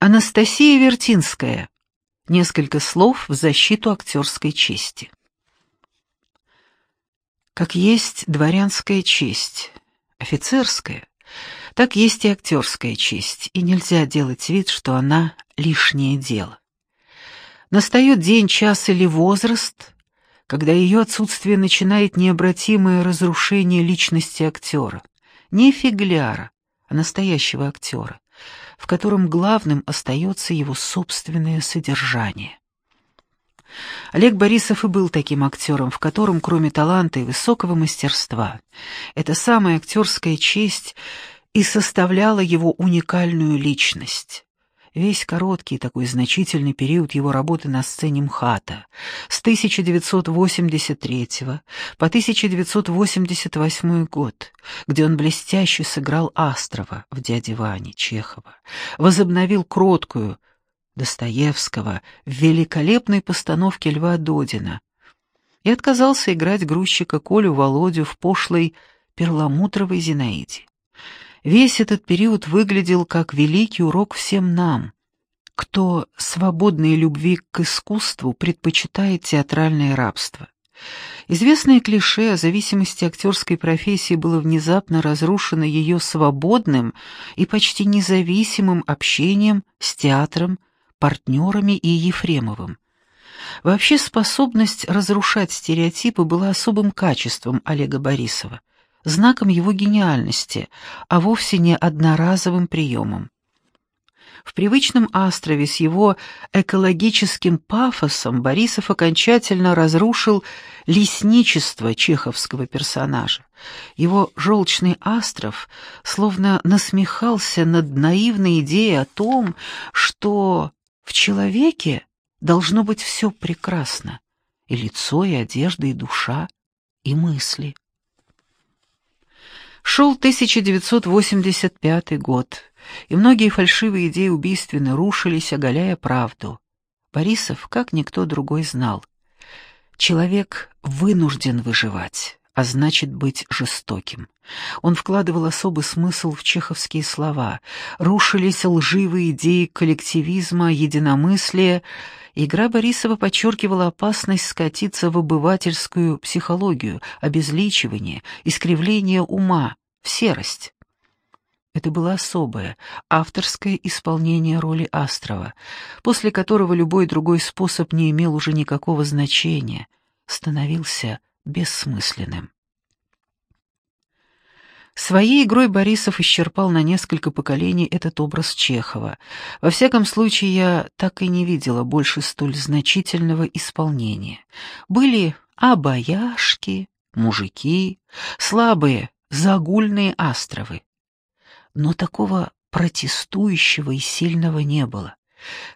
Анастасия Вертинская. Несколько слов в защиту актерской чести. Как есть дворянская честь, офицерская, так есть и актерская честь, и нельзя делать вид, что она лишнее дело. Настает день, час или возраст, когда ее отсутствие начинает необратимое разрушение личности актера. Не фигляра, а настоящего актера, в котором главным остается его собственное содержание. Олег Борисов и был таким актером, в котором, кроме таланта и высокого мастерства, эта самая актерская честь и составляла его уникальную личность. Весь короткий такой значительный период его работы на сцене МХАТа с 1983 по 1988 год, где он блестяще сыграл Астрова в «Дяде Ване» Чехова, возобновил кроткую Достоевского в великолепной постановке Льва Додина и отказался играть грузчика Колю Володю в пошлой перламутровой Зинаиде. Весь этот период выглядел как великий урок всем нам, кто свободной любви к искусству предпочитает театральное рабство. Известное клише о зависимости актерской профессии было внезапно разрушено ее свободным и почти независимым общением с театром, партнерами и Ефремовым. Вообще способность разрушать стереотипы была особым качеством Олега Борисова знаком его гениальности, а вовсе не одноразовым приемом. В привычном острове с его экологическим пафосом Борисов окончательно разрушил лесничество чеховского персонажа. Его желчный остров словно насмехался над наивной идеей о том, что в человеке должно быть все прекрасно, и лицо, и одежда, и душа, и мысли. Шел 1985 год, и многие фальшивые идеи убийственно рушились, оголяя правду. Борисов, как никто другой, знал. Человек вынужден выживать, а значит быть жестоким. Он вкладывал особый смысл в чеховские слова. Рушились лживые идеи коллективизма, единомыслия. Игра Борисова подчеркивала опасность скатиться в обывательскую психологию, обезличивание, искривление ума, в серость. Это было особое, авторское исполнение роли Астрова, после которого любой другой способ не имел уже никакого значения, становился бессмысленным. Своей игрой Борисов исчерпал на несколько поколений этот образ Чехова. Во всяком случае, я так и не видела больше столь значительного исполнения. Были обаяшки, мужики, слабые, загульные островы. Но такого протестующего и сильного не было.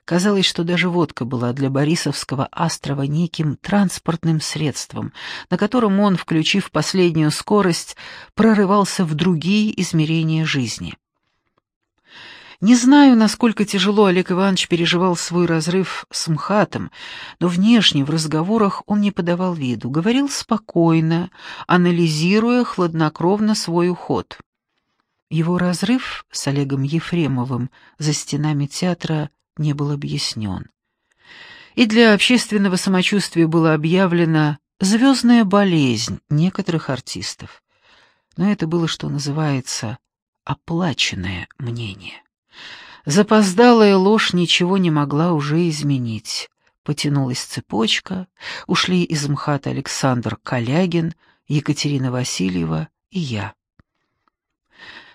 Казалось, что даже водка была для Борисовского острова неким транспортным средством, на котором он, включив последнюю скорость, прорывался в другие измерения жизни. Не знаю, насколько тяжело Олег Иванович переживал свой разрыв с МХАТом, но внешне в разговорах он не подавал виду, говорил спокойно, анализируя хладнокровно свой уход. Его разрыв с Олегом Ефремовым за стенами театра не был объяснен. И для общественного самочувствия было объявлено «звездная болезнь» некоторых артистов. Но это было, что называется, оплаченное мнение. Запоздалая ложь ничего не могла уже изменить. Потянулась цепочка, ушли из МХАТа Александр Калягин, Екатерина Васильева и я.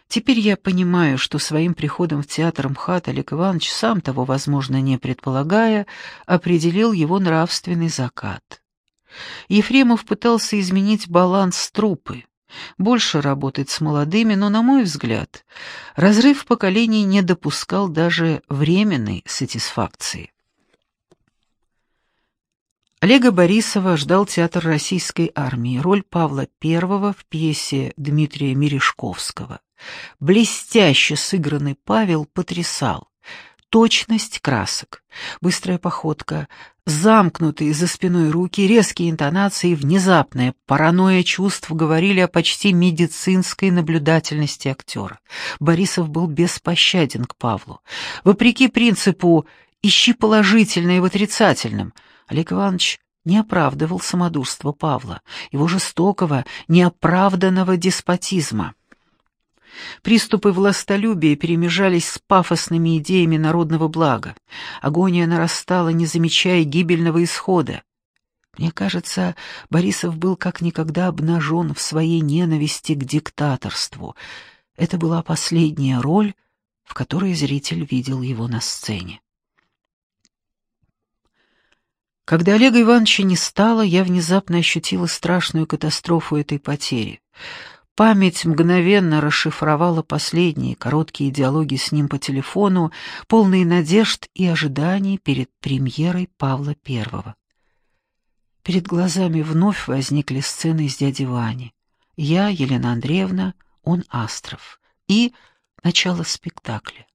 Теперь я понимаю, что своим приходом в театр МХАТ Олег Иванович, сам того, возможно, не предполагая, определил его нравственный закат. Ефремов пытался изменить баланс трупы, больше работать с молодыми, но, на мой взгляд, разрыв поколений не допускал даже временной сатисфакции. Олега Борисова ждал театр российской армии, роль Павла I в пьесе Дмитрия Мережковского. Блестяще сыгранный Павел потрясал. точность красок, быстрая походка, замкнутые за спиной руки, резкие интонации, внезапная паранойя чувств говорили о почти медицинской наблюдательности актера. Борисов был беспощаден к Павлу. Вопреки принципу «ищи положительное в отрицательном», Олег Иванович не оправдывал самодурство Павла, его жестокого, неоправданного деспотизма. Приступы властолюбия перемежались с пафосными идеями народного блага. Агония нарастала, не замечая гибельного исхода. Мне кажется, Борисов был как никогда обнажен в своей ненависти к диктаторству. Это была последняя роль, в которой зритель видел его на сцене. Когда Олега Ивановича не стало, я внезапно ощутила страшную катастрофу этой потери. Память мгновенно расшифровала последние короткие диалоги с ним по телефону, полные надежд и ожиданий перед премьерой Павла I. Перед глазами вновь возникли сцены из «Дяди Вани». Я, Елена Андреевна, он Астров. И начало спектакля.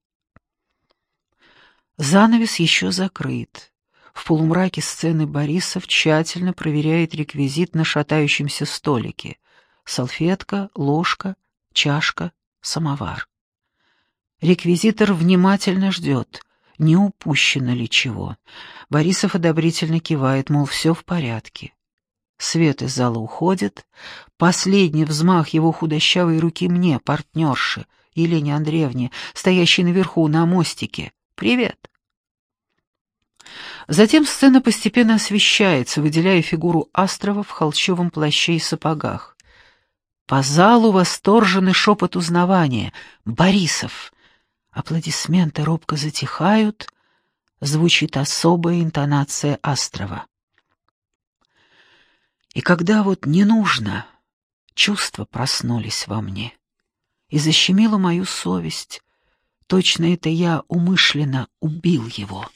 Занавес еще закрыт. В полумраке сцены Борисов тщательно проверяет реквизит на шатающемся столике салфетка, ложка, чашка, самовар. Реквизитор внимательно ждет, не упущено ли чего. Борисов одобрительно кивает, мол, все в порядке. Свет из зала уходит. Последний взмах его худощавой руки мне, партнерше, Елене Андреевне, стоящей наверху на мостике. «Привет!» Затем сцена постепенно освещается, выделяя фигуру Астрова в холщовом плаще и сапогах. По залу восторженный шепот узнавания. «Борисов!» Аплодисменты робко затихают, звучит особая интонация Астрова. И когда вот не нужно, чувства проснулись во мне и защемила мою совесть. Точно это я умышленно убил его.